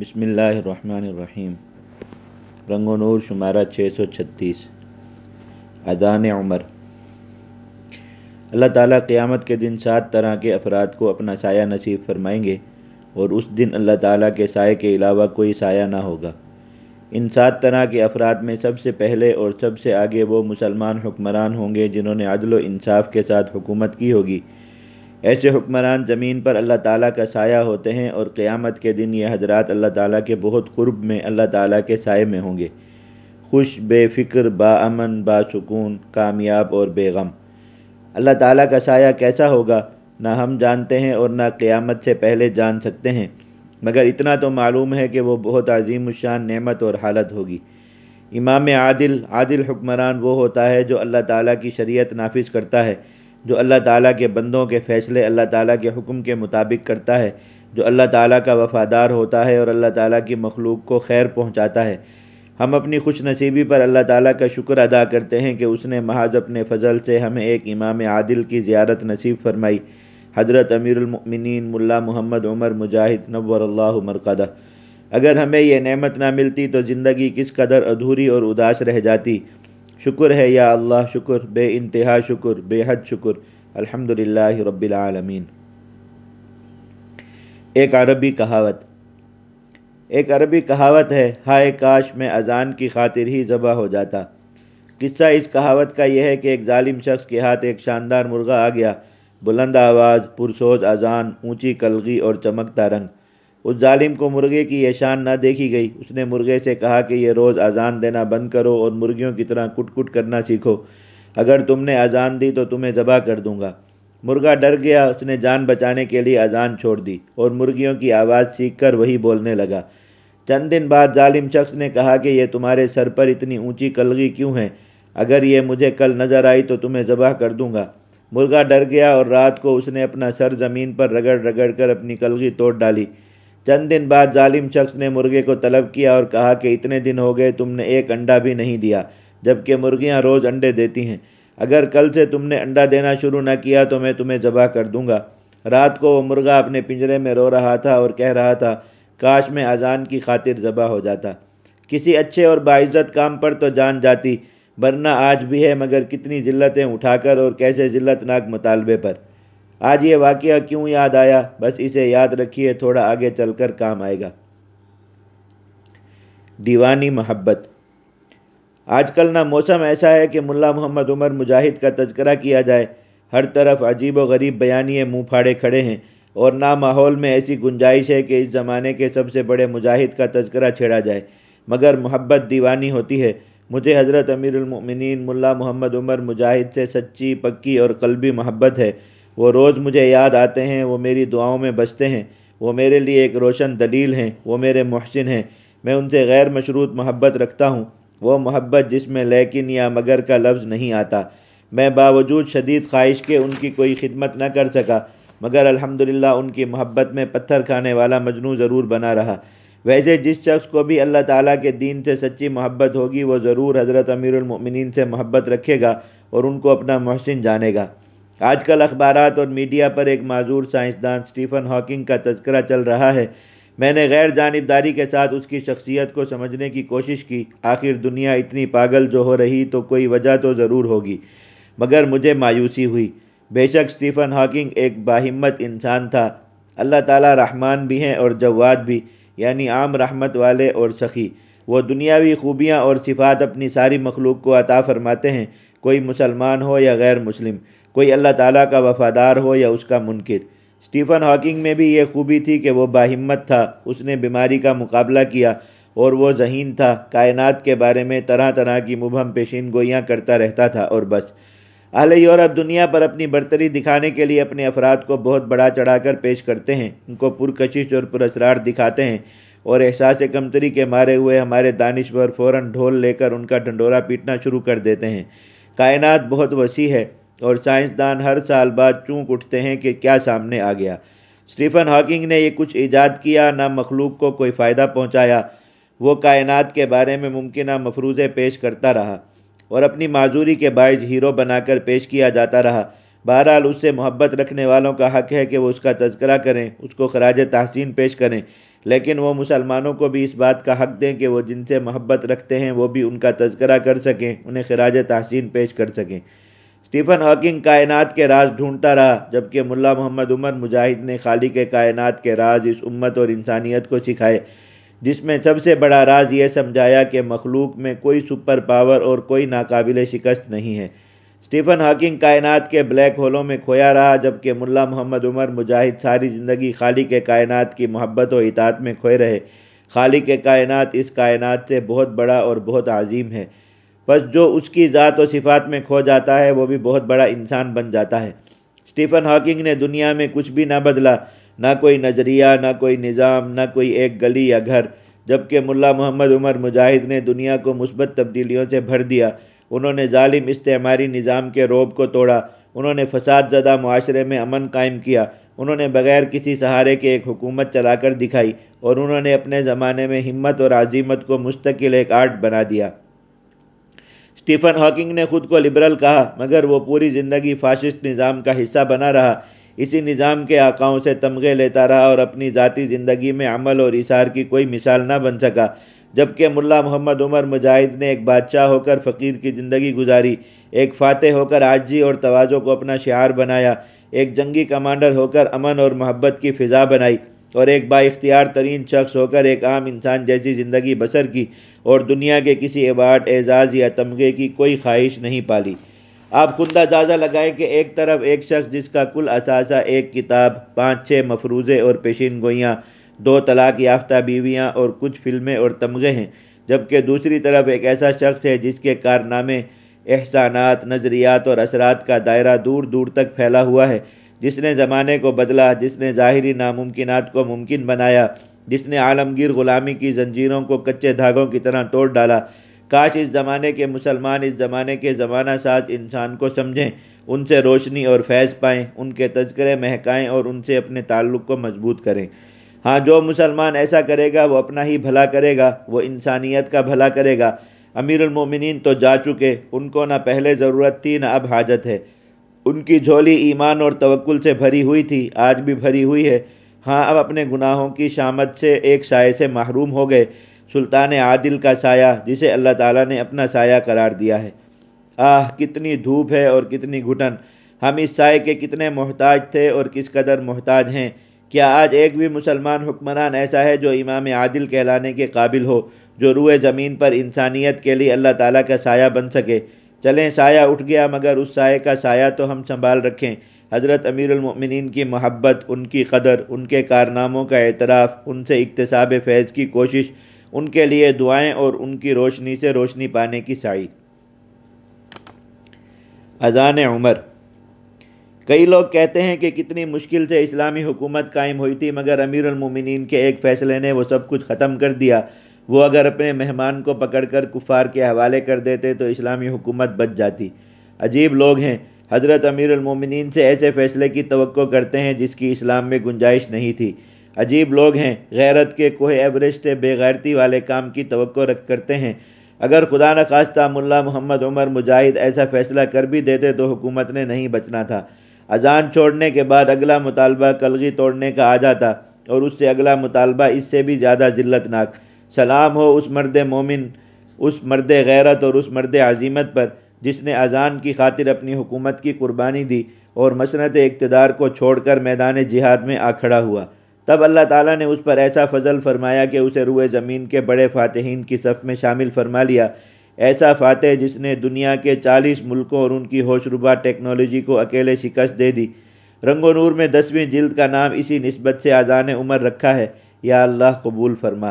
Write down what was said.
بسم اللہ الرحمن الرحیم۔ رنگ و نور شمارہ چھ سو چھتیس۔ اذان عمر۔ اللہ تعالیٰ قیامت کے دن سات طرح کے افراد کو اپنا سایہ نصیب فرمائیں گے اور اس دن اللہ تعالیٰ کے سائے کے علاوہ کوئی سایہ نہ ہوگا۔ ان سات طرح کے افراد میں سب سے پہلے اور سب سے آگے وہ مسلمان حکمران ہوں گے جنہوں نے عدل و انصاف کے ساتھ حکومت کی ہوگی۔ ایسے حکمران زمین پر اللہ تعالیٰ کا سایہ ہوتے ہیں اور قیامت کے دن یہ حضرات اللہ تعالیٰ کے بہت قرب میں اللہ تعالیٰ کے سائے میں ہوں گے۔ خوش، بے فکر، با امن، با سکون، کامیاب اور بے غم۔ اللہ تعالیٰ کا سایہ کیسا ہوگا؟ نہ ہم جانتے ہیں اور نہ قیامت سے پہلے جان سکتے ہیں۔ مگر اتنا تو معلوم ہے کہ وہ بہت عظیم الشان، نعمت اور حالت ہوگی۔ امام عادل عادل حکمران وہ ہوتا ہے جو اللہ تعالیٰ کی شریعت نافذ کرتا ہے۔ جو اللہ تعالیٰ کے بندوں کے فیصلے، اللہ تعالیٰ کے حکم کے مطابق کرتا ہے، جو اللہ تعالیٰ کا وفادار ہوتا ہے اور اللہ تعالیٰ کی مخلوق کو خیر پہنچاتا ہے۔ ہم اپنی خوش نصیبی پر اللہ تعالیٰ کا شکر ادا کرتے ہیں کہ اس نے محض اپنے فضل سے ہمیں ایک امام عادل کی زیارت نصیب فرمائی۔ حضرت امیر المؤمنین ملا محمد عمر مجاہد نور اللہ مرقدہ۔ اگر ہمیں یہ نعمت نہ ملتی تو زندگی کس قدر ادھوری اور اداس رہ جاتی۔ شکر ہے یا اللہ، شکر، بے انتہا شکر، بے حد شکر الحمد للہ رب العالمین۔ ایک عربی کہاوت۔ ایک عربی کہاوت ہے، ہائے کاش میں اذان کی خاطر ہی ذبح ہو جاتا۔ قصہ اس کہاوت کا یہ ہے کہ ایک ظالم شخص کے ہاتھ ایک شاندار مرغہ آ گیا۔ بلند آواز، پرسوز اذان، اونچی کلغی اور چمکتا رنگ۔ اس ظالم کو مرغے کی یہ شان نہ دیکھی گئی۔ اس نے مرغے سے کہا کہ یہ روز اذان دینا بند کرو اور مرغیوں کی طرح کٹ کٹ کرنا سیکھو۔ اگر تم نے اذان دی تو تمہیں ذبح کر دوں گا۔ مرغا ڈر گیا، اس نے جان بچانے کے لیے اذان چھوڑ دی اور مرغیوں کی آواز سیکھ کر وہی بولنے لگا۔ چند دن بعد ظالم شخص نے کہا کہ یہ تمہارے سر پر اتنی اونچی کلگی کیوں ہے؟ اگر یہ مجھے کل نظر آئی تو تمہیں ذبح کر دوں گا۔ مرغا ڈر گیا اور رات کو اس نے اپنا سر زمین پر رگڑ رگڑ کر اپنی کلگی توڑ ڈالی۔ چند دن بعد ظالم شخص نے مرغے کو طلب کیا اور کہا کہ اتنے دن ہو گئے تم نے ایک انڈا بھی نہیں دیا، جبکہ مرغیاں روز انڈے دیتی ہیں۔ اگر کل سے تم نے انڈا دینا شروع نہ کیا تو میں تمہیں ذبح کر دوں گا۔ رات کو وہ مرغا اپنے پنجرے میں رو رہا تھا اور کہہ رہا تھا، کاش میں اذان کی خاطر ذبح ہو جاتا۔ کسی اچھے اور باعزت کام پر تو جان جاتی، ورنہ آج بھی ہے مگر کتنی ذلتیں اٹھا کر اور کیسے ذلت ناک مطالبے پر۔ آج یہ واقعہ کیوں یاد آیا؟ بس اسے یاد رکھیے، تھوڑا آگے چل کر کام آئے گا۔ دیوانی محبت۔ آج کل نہ موسم ایسا ہے کہ ملا محمد عمر مجاہد کا تذکرہ کیا جائے۔ ہر طرف عجیب و غریب بیانیے منہ پھاڑے کھڑے ہیں۔ اور نہ ماحول میں ایسی گنجائش ہے کہ اس زمانے کے سب سے بڑے مجاہد کا تذکرہ چھیڑا جائے۔ مگر محبت دیوانی ہوتی ہے۔ مجھے حضرت امیر المؤمنین ملا محمد عمر مجاہد سے سچی، پکی اور قلبی محبت ہے۔ وہ روز مجھے یاد آتے ہیں، وہ میری دعاؤں میں بچتے ہیں، وہ میرے لیے ایک روشن دلیل ہیں، وہ میرے محسن ہیں۔ میں ان سے غیر مشروط محبت رکھتا ہوں، وہ محبت جس میں لیکن یا مگر کا لفظ نہیں آتا۔ میں باوجود شدید خواہش کے ان کی کوئی خدمت نہ کر سکا، مگر الحمدللہ ان کی محبت میں پتھر کھانے والا مجنو ضرور بنا رہا۔ ویسے جس شخص کو بھی اللہ تعالیٰ کے دین سے سچی محبت ہوگی، وہ ضرور حضرت امیر المؤمنین سے محبت رکھے گا اور ان کو اپنا محسن جانے گا۔ آج کل اخبارات اور میڈیا پر ایک معذور سائنسدان سٹیفن ہاکنگ کا تذکرہ چل رہا ہے۔ میں نے غیر جانبداری کے ساتھ اس کی شخصیت کو سمجھنے کی کوشش کی۔ آخر دنیا اتنی پاگل جو ہو رہی تو کوئی وجہ تو ضرور ہوگی۔ مگر مجھے مایوسی ہوئی۔ بے شک سٹیفن ہاکنگ ایک باہمت انسان تھا۔ اللہ تعالیٰ رحمان بھی ہیں اور جواد بھی یعنی عام رحمت والے اور سخی۔ وہ دنیاوی خوبیاں اور صفات اپنی ساری مخلوق کو عطا فرماتے ہیں۔ کوئی مسلمان ہو یا غیر مسلم۔ کوئی اللہ تعالیٰ کا وفادار ہو یا اس کا منکر۔ سٹیفن ہاکنگ میں بھی یہ خوبی تھی کہ وہ باہمت تھا، اس نے بیماری کا مقابلہ کیا اور وہ ذہین تھا۔ کائنات کے بارے میں طرح طرح کی مبہم پیشین گوئیاں کرتا رہتا تھا اور بس۔ اہل یورپ دنیا پر اپنی برتری دکھانے کے لیے اپنے افراد کو بہت بڑا چڑھا کر پیش کرتے ہیں۔ ان کو پرکشش اور پراسرار دکھاتے ہیں اور احساس کمتری کے مارے ہوئے ہمارے دانشور فوراً ڈھول لے کر ان کا ڈھنڈورا پیٹنا شروع کر دیتے ہیں۔ کائنات بہت وسیع ہے۔ اور سائنسدان ہر سال بعد چونک اٹھتے ہیں کہ کیا سامنے آ گیا۔ سٹیفن ہاکنگ نے یہ کچھ ایجاد کیا، نہ مخلوق کو کوئی فائدہ پہنچایا، وہ کائنات کے بارے میں ممکنہ مفروضے پیش کرتا رہا اور اپنی معذوری کے باعث ہیرو بنا کر پیش کیا جاتا رہا۔ بہرحال، اس سے محبت رکھنے والوں کا حق ہے کہ وہ اس کا تذکرہ کریں، اس کو خراج تحسین پیش کریں، لیکن وہ مسلمانوں کو بھی اس بات کا حق دیں کہ وہ جن سے محبت رکھتے ہیں، وہ بھی ان کا تذکرہ کر سکیں، انہیں خراج تحسین پیش کر سکیں۔ اسٹیفن ہاکنگ کائنات کے راز ڈھونڈتا رہا، جبکہ ملا محمد عمر مجاہد نے خالق کائنات کے راز اس امت اور انسانیت کو سکھائے، جس میں سب سے بڑا راز یہ سمجھایا کہ مخلوق میں کوئی سپر پاور اور کوئی ناقابل شکست نہیں ہے۔ اسٹیفن ہاکنگ کائنات کے بلیک ہولوں میں کھویا رہا، جبکہ ملا محمد عمر مجاہد ساری زندگی خالق کائنات کی محبت و اطاعت میں کھوئے رہے۔ خالق کائنات اس کائنات سے بہت بڑا اور بہت عظیم ہے۔ بس جو اس کی ذات و صفات میں کھو جاتا ہے، وہ بھی بہت بڑا انسان بن جاتا ہے۔ اسٹیفن ہاکنگ نے دنیا میں کچھ بھی نہ بدلا، نہ کوئی نظریہ، نہ کوئی نظام، نہ کوئی ایک گلی یا گھر، جبکہ ملا محمد عمر مجاہد نے دنیا کو مثبت تبدیلیوں سے بھر دیا۔ انہوں نے ظالم استعماری نظام کے روب کو توڑا، انہوں نے فساد زدہ معاشرے میں امن قائم کیا، انہوں نے بغیر کسی سہارے کے ایک حکومت چلا کر دکھائی، اور انہوں نے اپنے زمانے میں ہمت اور عظیمت کو مستقل ایک آرٹ بنا دیا۔ اسٹیفن ہاکنگ نے خود کو لبرل کہا، مگر وہ پوری زندگی فاشسٹ نظام کا حصہ بنا رہا۔ اسی نظام کے آقاؤں سے تمغے لیتا رہا اور اپنی ذاتی زندگی میں عمل اور اثار کی کوئی مثال نہ بن سکا، جبکہ ملا محمد عمر مجاہد نے ایک بادشاہ ہو کر فقیر کی زندگی گزاری، ایک فاتح ہو کر آجی اور توازوں کو اپنا شعار بنایا، ایک جنگی کمانڈر ہو کر امن اور محبت کی فضا بنائی۔ اور ایک با اختیار ترین شخص ہو کر ایک عام انسان جیسی زندگی بسر کی اور دنیا کے کسی ایوارڈ اعزاز یا تمغے کی کوئی خواہش نہیں پالی۔ آپ خود اندازہ لگائیں کہ ایک طرف ایک شخص جس کا کل اثاثہ ایک کتاب، پانچ چھ مفروضے اور پیشین گوئیاں، دو طلاق یافتہ بیویاں اور کچھ فلمیں اور تمغے ہیں، جبکہ دوسری طرف ایک ایسا شخص ہے جس کے کارنامے احسانات، نظریات اور اثرات کا دائرہ دور دور تک پھیلا ہوا ہے۔ جس نے زمانے کو بدلا، جس نے ظاہری ناممکنات کو ممکن بنایا، جس نے عالمگیر غلامی کی زنجیروں کو کچے دھاگوں کی طرح توڑ ڈالا۔ کاش اس زمانے کے مسلمان اس زمانے کے زمانہ ساز انسان کو سمجھیں، ان سے روشنی اور فیض پائیں، ان کے تذکرے مہکائیں اور ان سے اپنے تعلق کو مضبوط کریں۔ ہاں جو مسلمان ایسا کرے گا، وہ اپنا ہی بھلا کرے گا، وہ انسانیت کا بھلا کرے گا۔ امیر المومنین تو جا چکے، ان کو نہ پہلے ضرورت تھی، نہ اب حاجت ہے۔ ان کی جھولی ایمان اور توکل سے بھری ہوئی تھی، آج بھی بھری ہوئی ہے۔ ہاں اب اپنے گناہوں کی شامت سے ایک سائے سے محروم ہو گئے۔ سلطان عادل کا سایہ، جسے اللہ تعالیٰ نے اپنا سایہ قرار دیا ہے۔ آہ، کتنی دھوپ ہے اور کتنی گھٹن۔ ہم اس سائے کے کتنے محتاج تھے اور کس قدر محتاج ہیں۔ کیا آج ایک بھی مسلمان حکمران ایسا ہے جو امام عادل کہلانے کے قابل ہو، جو روئے زمین پر انسانیت کے لیے اللہ تعالیٰ کا سایہ بن سکے؟ چلیں، سایہ اٹھ گیا، مگر اس سائے کا سایہ تو ہم سنبھال رکھیں۔ حضرت امیر المؤمنین کی محبت، ان کی قدر، ان کے کارناموں کا اعتراف، ان سے اقتصاب فیض کی کوشش، ان کے لیے دعائیں اور ان کی روشنی سے روشنی پانے کی سائی اذان عمر۔ کئی لوگ کہتے ہیں کہ کتنی مشکل سے اسلامی حکومت قائم ہوئی تھی، مگر امیر المومنین کے ایک فیصلے نے وہ سب کچھ ختم کر دیا۔ وہ اگر اپنے مہمان کو پکڑ کر کفار کے حوالے کر دیتے تو اسلامی حکومت بچ جاتی۔ عجیب لوگ ہیں۔ حضرت امیر المومنین سے ایسے فیصلے کی توقع کرتے ہیں جس کی اسلام میں گنجائش نہیں تھی۔ عجیب لوگ ہیں۔ غیرت کے کوہ ایوریسٹ بے غیرتی والے کام کی توقع رکھ کرتے ہیں۔ اگر خدا نخواستہ ملا محمد عمر مجاہد ایسا فیصلہ کر بھی دیتے تو حکومت نے نہیں بچنا تھا۔ اذان چھوڑنے کے بعد اگلا مطالبہ کلغی توڑنے کا آ جاتا اور اس سے اگلا مطالبہ اس سے بھی زیادہ ذلت ناک سلام ہو اس مرد مومن، اس مرد غیرت اور اس مرد عظیمت پر، جس نے اذان کی خاطر اپنی حکومت کی قربانی دی اور مسنت اقتدار کو چھوڑ کر میدان جہاد میں آ کھڑا ہوا۔ تب اللہ تعالیٰ نے اس پر ایسا فضل فرمایا کہ اسے روئے زمین کے بڑے فاتحین کی صف میں شامل فرما لیا۔ ایسا فاتح جس نے دنیا کے چالیس ملکوں اور ان کی ہوش ربا ٹیکنالوجی کو اکیلے شکست دے دی۔ رنگ و نور میں دسویں جلد کا نام اسی نسبت سے اذان عمر رکھا ہے۔ یا اللہ قبول فرما۔